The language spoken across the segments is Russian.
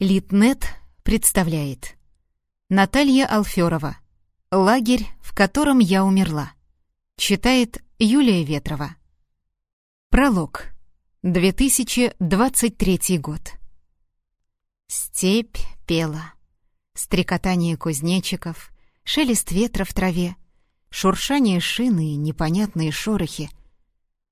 Литнет представляет. Наталья Алферова. «Лагерь, в котором я умерла» Читает Юлия Ветрова. Пролог. 2023 год. Степь пела. Стрекотание кузнечиков Шелест ветра в траве Шуршание шины и непонятные шорохи.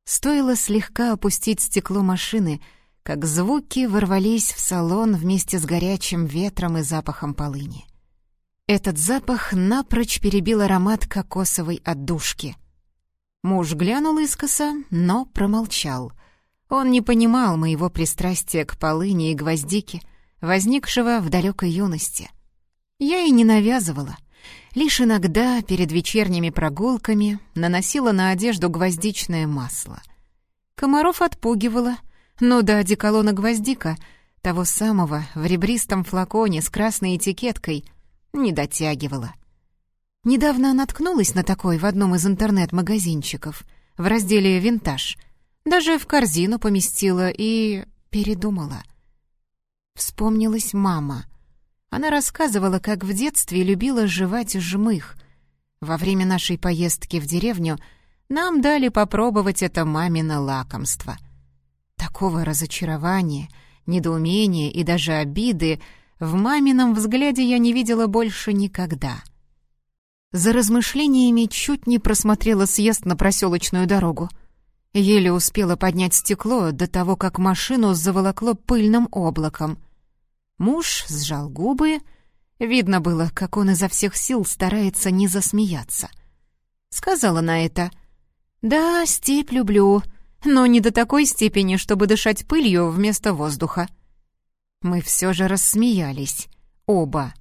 Стоило слегка опустить стекло машины — как звуки ворвались в салон вместе с горячим ветром и запахом полыни. Этот запах напрочь перебил аромат кокосовой отдушки. Муж глянул искоса, но промолчал. Он не понимал моего пристрастия к полыни и гвоздике, возникшего в далекой юности. Я и не навязывала. Лишь иногда перед вечерними прогулками наносила на одежду гвоздичное масло. Комаров отпугивала — ну да, одеколона «Гвоздика», того самого, в ребристом флаконе с красной этикеткой, не дотягивала. Недавно наткнулась на такой в одном из интернет-магазинчиков, в разделе «Винтаж». Даже в корзину поместила и... передумала. Вспомнилась мама. Она рассказывала, как в детстве любила жевать жмых. Во время нашей поездки в деревню нам дали попробовать это мамино лакомство — Такого разочарования, недоумения и даже обиды в мамином взгляде я не видела больше никогда. За размышлениями чуть не просмотрела съезд на проселочную дорогу. Еле успела поднять стекло до того, как машину заволокло пыльным облаком. Муж сжал губы. Видно было, как он изо всех сил старается не засмеяться. Сказала на это. «Да, степь люблю, но не до такой степени, чтобы дышать пылью вместо воздуха. Мы все же рассмеялись. Оба.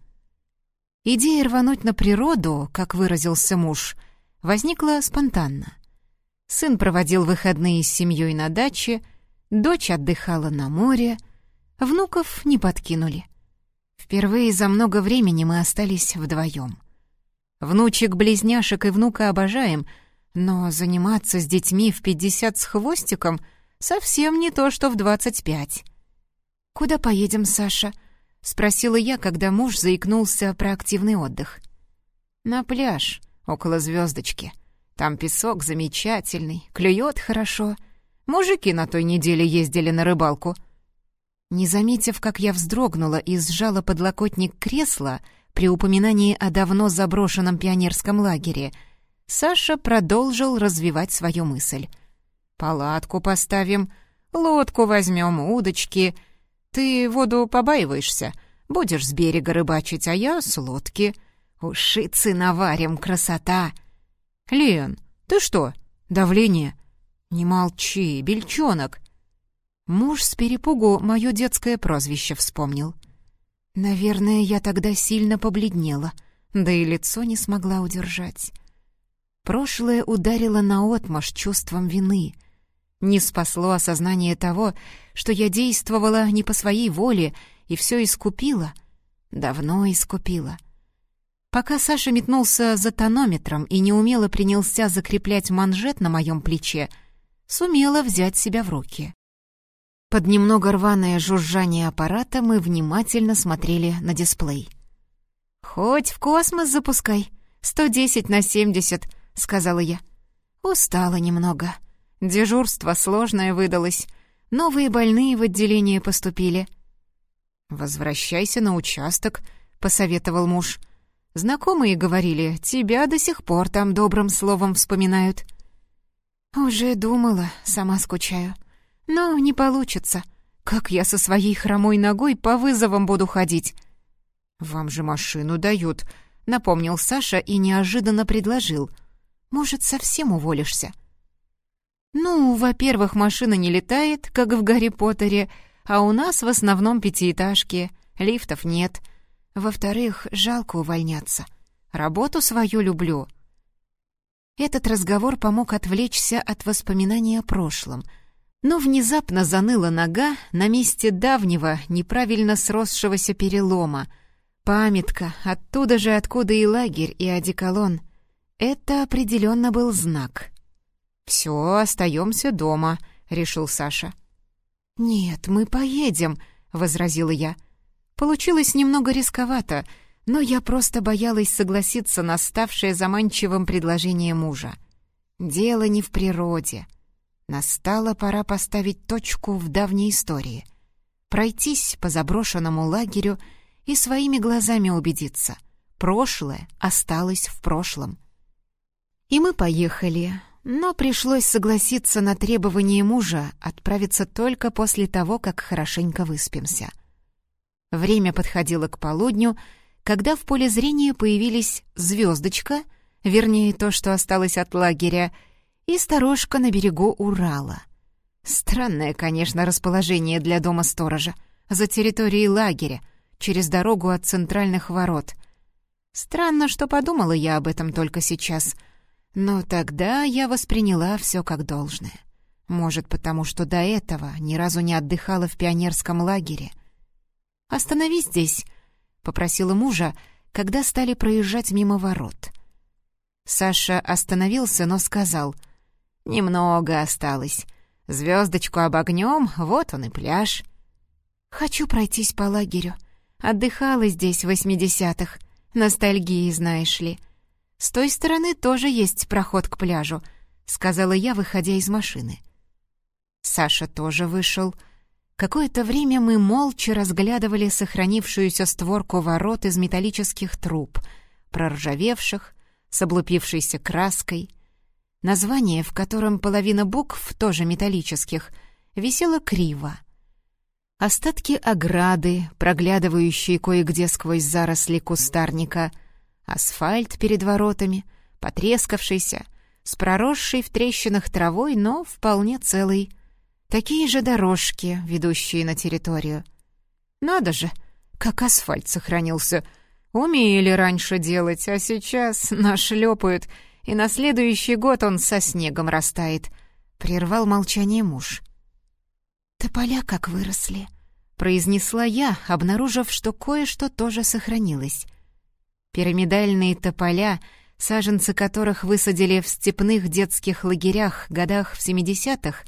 Идея рвануть на природу, как выразился муж, возникла спонтанно. Сын проводил выходные с семьей на даче, дочь отдыхала на море, внуков не подкинули. Впервые за много времени мы остались вдвоем. Внучек-близняшек и внука обожаем — но заниматься с детьми в пятьдесят с хвостиком совсем не то, что в двадцать пять. «Куда поедем, Саша?» — спросила я, когда муж заикнулся про активный отдых. «На пляж, около звездочки. Там песок замечательный, клюет хорошо. Мужики на той неделе ездили на рыбалку». Не заметив, как я вздрогнула и сжала подлокотник кресла при упоминании о давно заброшенном пионерском лагере — Саша продолжил развивать свою мысль. «Палатку поставим, лодку возьмем, удочки. Ты воду побаиваешься, будешь с берега рыбачить, а я с лодки. Ушицы наварим, красота!» «Лен, ты что, давление?» «Не молчи, бельчонок!» Муж с перепугу мое детское прозвище вспомнил. Наверное, я тогда сильно побледнела, да и лицо не смогла удержать. Прошлое ударило наотмашь чувством вины. Не спасло осознание того, что я действовала не по своей воле и все искупила. Давно искупила. Пока Саша метнулся за тонометром и неумело принялся закреплять манжет на моем плече, сумела взять себя в руки. Под немного рваное жужжание аппарата мы внимательно смотрели на дисплей. «Хоть в космос запускай. 110 на 70 — сказала я. «Устала немного. Дежурство сложное выдалось. Новые больные в отделение поступили». «Возвращайся на участок», — посоветовал муж. «Знакомые говорили, тебя до сих пор там добрым словом вспоминают». «Уже думала, сама скучаю. Но не получится. Как я со своей хромой ногой по вызовам буду ходить?» «Вам же машину дают», — напомнил Саша и неожиданно предложил — может, совсем уволишься?» «Ну, во-первых, машина не летает, как в Гарри Поттере, а у нас в основном пятиэтажки, лифтов нет. Во-вторых, жалко увольняться. Работу свою люблю». Этот разговор помог отвлечься от воспоминаний о прошлом, но внезапно заныла нога на месте давнего, неправильно сросшегося перелома. Памятка, оттуда же, откуда и лагерь, и одеколон. Это определенно был знак. «Все, остаемся дома», — решил Саша. «Нет, мы поедем», — возразила я. Получилось немного рисковато, но я просто боялась согласиться на ставшее заманчивым предложение мужа. Дело не в природе. Настала пора поставить точку в давней истории. Пройтись по заброшенному лагерю и своими глазами убедиться. Прошлое осталось в прошлом. И мы поехали, но пришлось согласиться на требование мужа отправиться только после того, как хорошенько выспимся. Время подходило к полудню, когда в поле зрения появились звездочка, вернее, то, что осталось от лагеря, и сторожка на берегу Урала. Странное, конечно, расположение для дома сторожа, за территорией лагеря, через дорогу от центральных ворот. Странно, что подумала я об этом только сейчас — но тогда я восприняла все как должное. Может, потому что до этого ни разу не отдыхала в пионерском лагере. «Остановись здесь», — попросила мужа, когда стали проезжать мимо ворот. Саша остановился, но сказал, «Немного осталось. Звездочку обогнем, вот он и пляж». «Хочу пройтись по лагерю. Отдыхала здесь в восьмидесятых. Ностальгии, знаешь ли». «С той стороны тоже есть проход к пляжу», — сказала я, выходя из машины. Саша тоже вышел. Какое-то время мы молча разглядывали сохранившуюся створку ворот из металлических труб, проржавевших, с облупившейся краской. Название, в котором половина букв, тоже металлических, висело криво. Остатки ограды, проглядывающие кое-где сквозь заросли кустарника — Асфальт перед воротами, потрескавшийся, с проросшей в трещинах травой, но вполне целый. Такие же дорожки, ведущие на территорию. Надо же, как асфальт сохранился. Умели раньше делать, а сейчас нашлепают, и на следующий год он со снегом растает. Прервал молчание муж. «Тополя как выросли», — произнесла я, обнаружив, что кое-что тоже сохранилось. Пирамидальные тополя, саженцы которых высадили в степных детских лагерях годах в 70-х,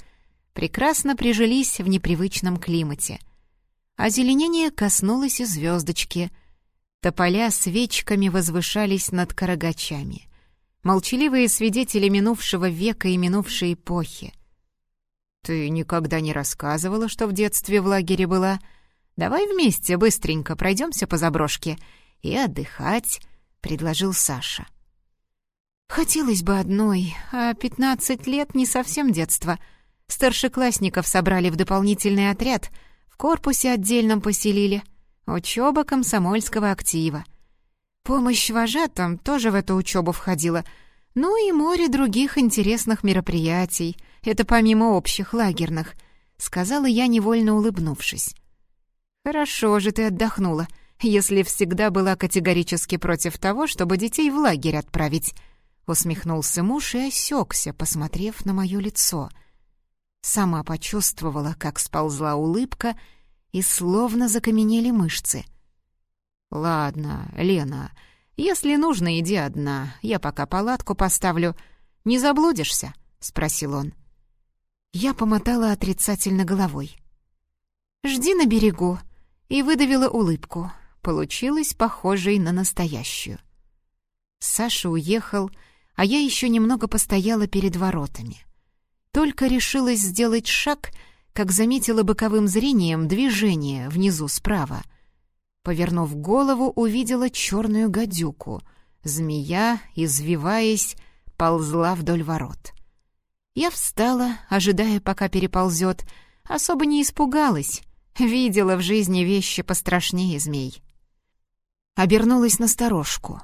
прекрасно прижились в непривычном климате. Озеленение коснулось и звездочки. Тополя свечками возвышались над карагачами. Молчаливые свидетели минувшего века и минувшей эпохи. «Ты никогда не рассказывала, что в детстве в лагере была? Давай вместе быстренько пройдемся по заброшке и отдыхать», — предложил Саша. «Хотелось бы одной, а пятнадцать лет не совсем детство. Старшеклассников собрали в дополнительный отряд, в корпусе отдельном поселили. Учеба комсомольского актива. Помощь вожатым тоже в эту учебу входила. Ну и море других интересных мероприятий. Это помимо общих лагерных», — сказала я, невольно улыбнувшись. «Хорошо же ты отдохнула», — если всегда была категорически против того, чтобы детей в лагерь отправить?» Усмехнулся муж и осекся, посмотрев на мое лицо. Сама почувствовала, как сползла улыбка, и словно закаменели мышцы. «Ладно, Лена, если нужно, иди одна. Я пока палатку поставлю. Не заблудишься?» — спросил он. Я помотала отрицательно головой. «Жди на берегу», и выдавила улыбку получилась похожей на настоящую. Саша уехал, а я еще немного постояла перед воротами. Только решилась сделать шаг, как заметила боковым зрением движение внизу справа. Повернув голову, увидела черную гадюку. Змея, извиваясь, ползла вдоль ворот. Я встала, ожидая, пока переползет, особо не испугалась. Видела в жизни вещи пострашнее змей обернулась на сторожку.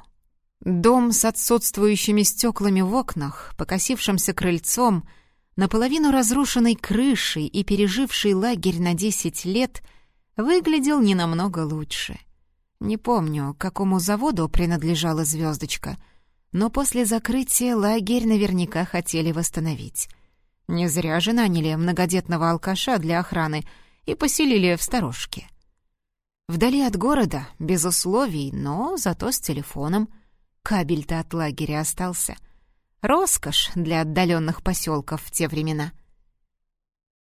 Дом с отсутствующими стеклами в окнах, покосившимся крыльцом, наполовину разрушенной крышей и переживший лагерь на десять лет, выглядел не намного лучше. Не помню, какому заводу принадлежала звездочка, но после закрытия лагерь наверняка хотели восстановить. Не зря же наняли многодетного алкаша для охраны и поселили в сторожке. Вдали от города, без условий, но зато с телефоном. Кабель-то от лагеря остался. Роскошь для отдаленных поселков в те времена —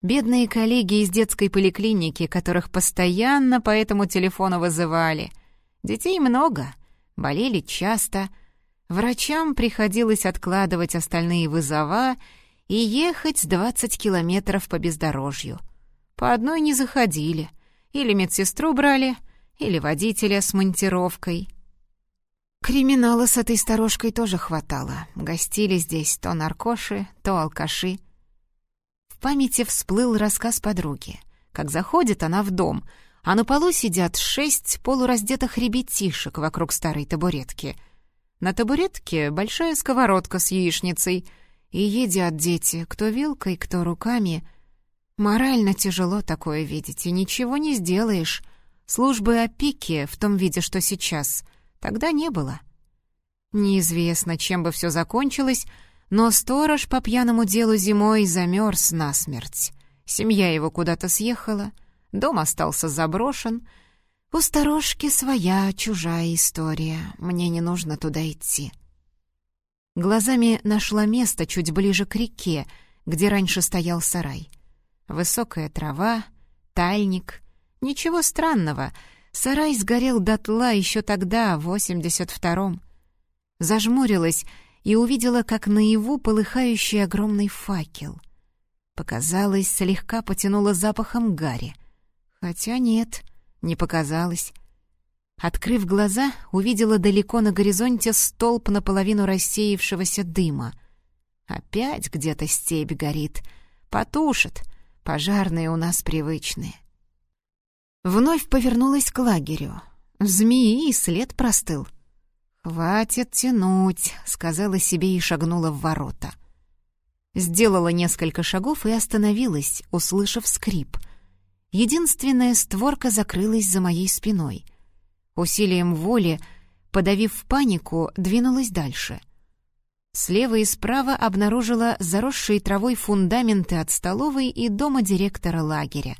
Бедные коллеги из детской поликлиники, которых постоянно по этому телефону вызывали. Детей много, болели часто. Врачам приходилось откладывать остальные вызова и ехать 20 километров по бездорожью. По одной не заходили. Или медсестру брали, или водителя с монтировкой. Криминала с этой сторожкой тоже хватало. Гостили здесь то наркоши, то алкаши — памяти всплыл рассказ подруги. Как заходит она в дом, а на полу сидят шесть полураздетых ребятишек вокруг старой табуретки. На табуретке большая сковородка с яичницей, и едят дети, кто вилкой, кто руками. Морально тяжело такое видеть, и ничего не сделаешь. Службы опеки в том виде, что сейчас, тогда не было. Неизвестно, чем бы все закончилось, но сторож по пьяному делу зимой замерз насмерть. Семья его куда-то съехала, дом остался заброшен. У сторожки своя чужая история, мне не нужно туда идти. Глазами нашла место чуть ближе к реке, где раньше стоял сарай. Высокая трава, тальник. Ничего странного, сарай сгорел дотла еще тогда, в 82-м. Зажмурилась и увидела, как наяву полыхающий огромный факел. Показалось, слегка потянуло запахом гари. Хотя нет, не показалось. Открыв глаза, увидела далеко на горизонте столб наполовину рассеявшегося дыма. Опять где-то степь горит. Потушит. Пожарные у нас привычные. Вновь повернулась к лагерю. Змеи след простыл — «Хватит тянуть», — сказала себе и шагнула в ворота. Сделала несколько шагов и остановилась, услышав скрип. Единственная створка закрылась за моей спиной. Усилием воли, подавив панику, двинулась дальше. Слева и справа обнаружила заросшие травой фундаменты от столовой и дома директора лагеря.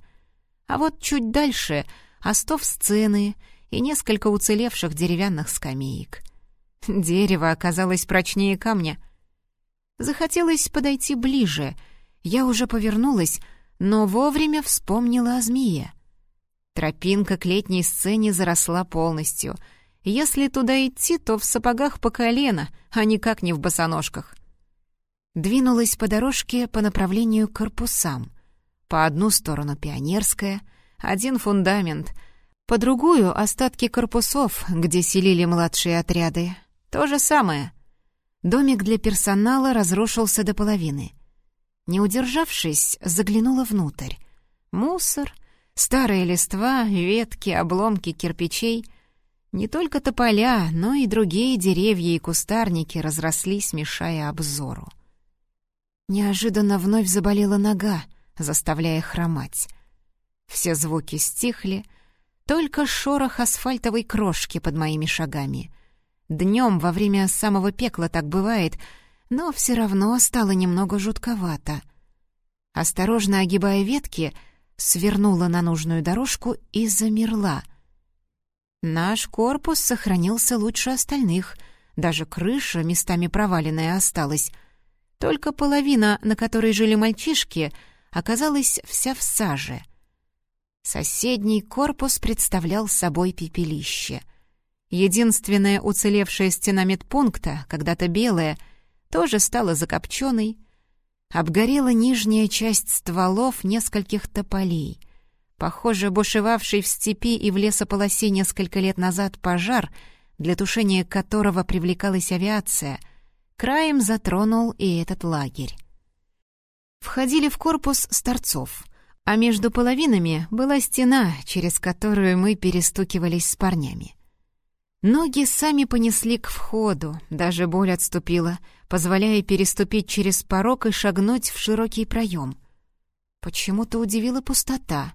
А вот чуть дальше — остов сцены и несколько уцелевших деревянных скамеек — Дерево оказалось прочнее камня. Захотелось подойти ближе. Я уже повернулась, но вовремя вспомнила о змее. Тропинка к летней сцене заросла полностью. Если туда идти, то в сапогах по колено, а никак не в босоножках. Двинулась по дорожке по направлению к корпусам. По одну сторону пионерская, один фундамент, по другую — остатки корпусов, где селили младшие отряды, то же самое. Домик для персонала разрушился до половины. Не удержавшись, заглянула внутрь. Мусор, старые листва, ветки, обломки кирпичей. Не только тополя, но и другие деревья и кустарники разрослись, мешая обзору. Неожиданно вновь заболела нога, заставляя хромать. Все звуки стихли, только шорох асфальтовой крошки под моими шагами — Днем во время самого пекла так бывает, но все равно стало немного жутковато. Осторожно огибая ветки, свернула на нужную дорожку и замерла. Наш корпус сохранился лучше остальных, даже крыша местами проваленная осталась. Только половина, на которой жили мальчишки, оказалась вся в саже. Соседний корпус представлял собой пепелище — Единственная уцелевшая стена медпункта, когда-то белая, тоже стала закопченной. Обгорела нижняя часть стволов нескольких тополей. Похоже, бушевавший в степи и в лесополосе несколько лет назад пожар, для тушения которого привлекалась авиация, краем затронул и этот лагерь. Входили в корпус старцов, а между половинами была стена, через которую мы перестукивались с парнями. Ноги сами понесли к входу, даже боль отступила, позволяя переступить через порог и шагнуть в широкий проем. Почему-то удивила пустота,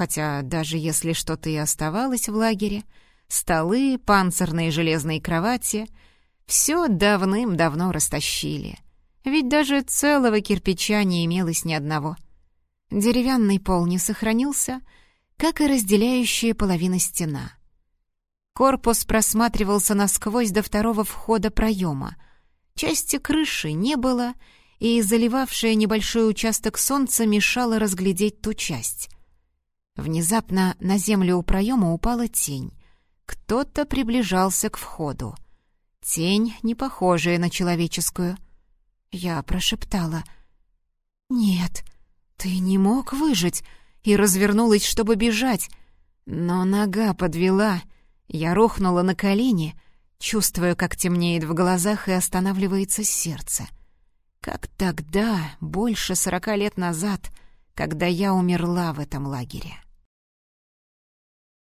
хотя даже если что-то и оставалось в лагере, столы, панцирные железные кровати — все давным-давно растащили. Ведь даже целого кирпича не имелось ни одного. Деревянный пол не сохранился, как и разделяющая половина стена — Корпус просматривался насквозь до второго входа проема. Части крыши не было, и заливавшее небольшой участок солнца мешало разглядеть ту часть. Внезапно на землю у проема упала тень. Кто-то приближался к входу. Тень, не похожая на человеческую. Я прошептала. «Нет, ты не мог выжить!» и развернулась, чтобы бежать. Но нога подвела. Я рухнула на колени, чувствуя, как темнеет в глазах и останавливается сердце. Как тогда, больше сорока лет назад, когда я умерла в этом лагере.